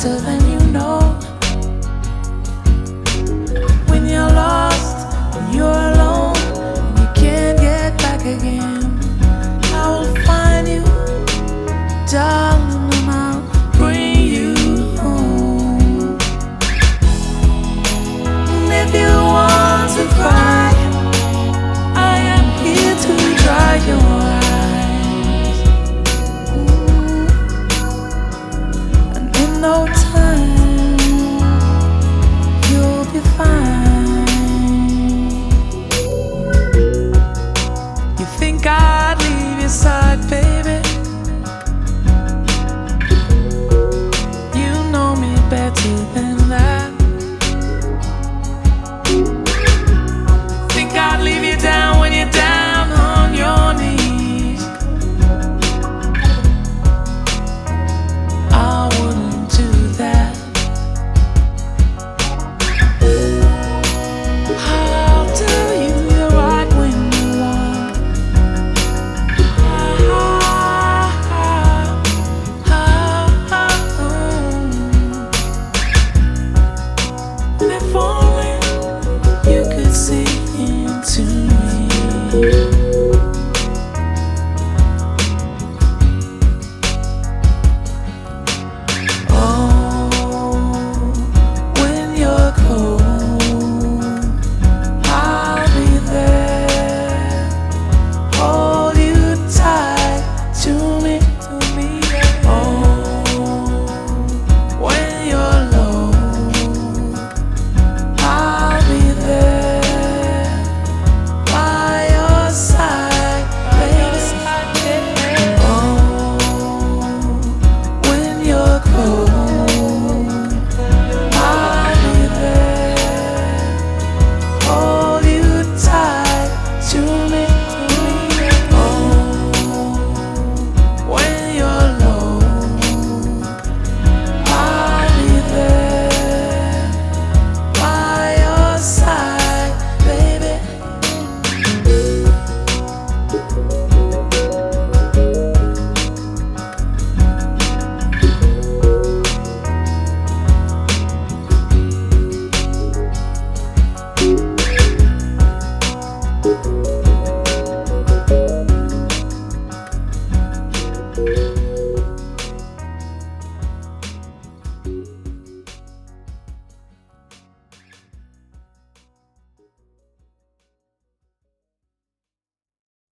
to the